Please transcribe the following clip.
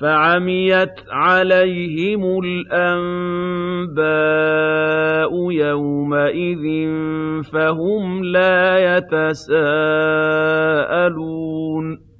فَعَمِيَتْ عَلَيْهِمُ الْأَنبَاءُ يَوْمَئِذٍ فَهُمْ لَا يَتَسَاءَلُونَ.